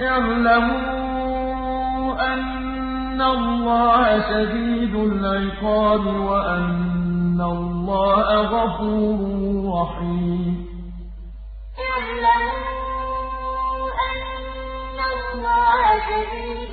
اعْلَمُوا أَنَّ اللَّهَ شَدِيدُ الْعِقَابِ وَأَنَّ اللَّهَ غَفُورٌ رَّحِيمٌ. اعْلَمُوا أَنَّ اللَّهَ شَدِيدُ